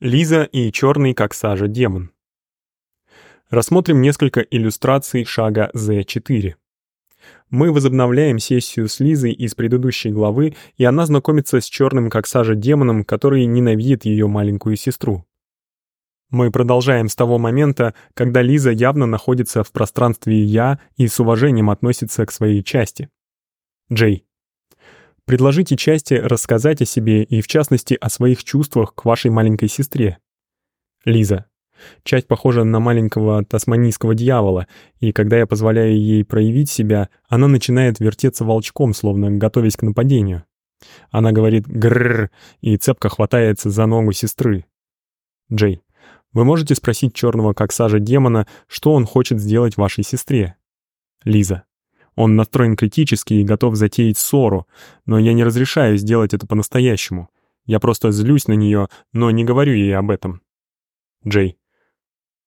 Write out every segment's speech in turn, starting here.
Лиза и черный как сажа демон. Рассмотрим несколько иллюстраций шага Z4. Мы возобновляем сессию с Лизой из предыдущей главы, и она знакомится с черным как сажа демоном, который ненавидит ее маленькую сестру. Мы продолжаем с того момента, когда Лиза явно находится в пространстве «я» и с уважением относится к своей части. Джей. Предложите части рассказать о себе и, в частности, о своих чувствах к вашей маленькой сестре. Лиза. Часть похожа на маленького тасманийского дьявола, и когда я позволяю ей проявить себя, она начинает вертеться волчком, словно готовясь к нападению. Она говорит «грррр» и цепко хватается за ногу сестры. Джей. Вы можете спросить черного как сажа демона, что он хочет сделать вашей сестре. Лиза. Он настроен критически и готов затеять ссору, но я не разрешаю сделать это по-настоящему. Я просто злюсь на нее, но не говорю ей об этом. Джей.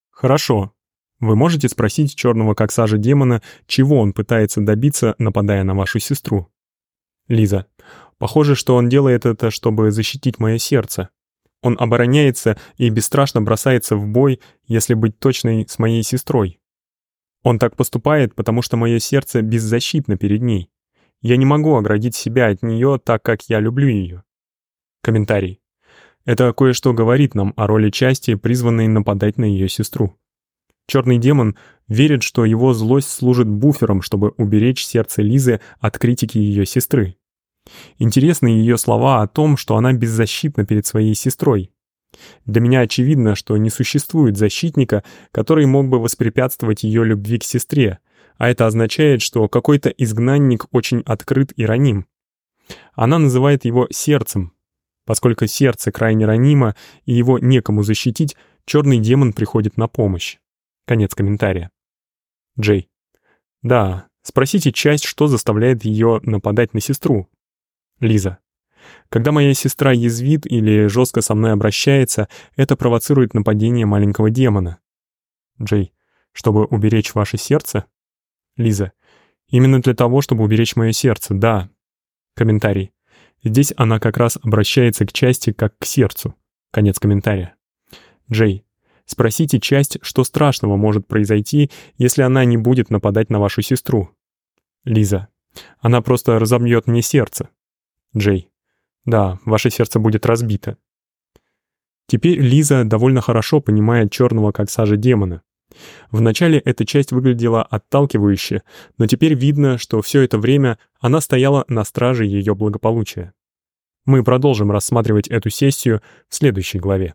Хорошо. Вы можете спросить черного как сажа демона, чего он пытается добиться, нападая на вашу сестру. Лиза. Похоже, что он делает это, чтобы защитить мое сердце. Он обороняется и бесстрашно бросается в бой, если быть точной, с моей сестрой. Он так поступает, потому что мое сердце беззащитно перед ней. Я не могу оградить себя от нее так, как я люблю ее. Комментарий. Это кое-что говорит нам о роли части, призванной нападать на ее сестру. Черный демон верит, что его злость служит буфером, чтобы уберечь сердце Лизы от критики ее сестры. Интересны ее слова о том, что она беззащитна перед своей сестрой. Для меня очевидно, что не существует защитника, который мог бы воспрепятствовать ее любви к сестре, а это означает, что какой-то изгнанник очень открыт и раним. Она называет его сердцем. Поскольку сердце крайне ранимо и его некому защитить, черный демон приходит на помощь. Конец комментария. Джей. Да, спросите часть, что заставляет ее нападать на сестру. Лиза. Когда моя сестра язвит или жестко со мной обращается, это провоцирует нападение маленького демона. Джей. Чтобы уберечь ваше сердце? Лиза. Именно для того, чтобы уберечь мое сердце, да. Комментарий. Здесь она как раз обращается к части как к сердцу. Конец комментария. Джей. Спросите часть, что страшного может произойти, если она не будет нападать на вашу сестру. Лиза. Она просто разобьет мне сердце. Джей. Да, ваше сердце будет разбито. Теперь Лиза довольно хорошо понимает черного как сажа демона. Вначале эта часть выглядела отталкивающе, но теперь видно, что все это время она стояла на страже ее благополучия. Мы продолжим рассматривать эту сессию в следующей главе.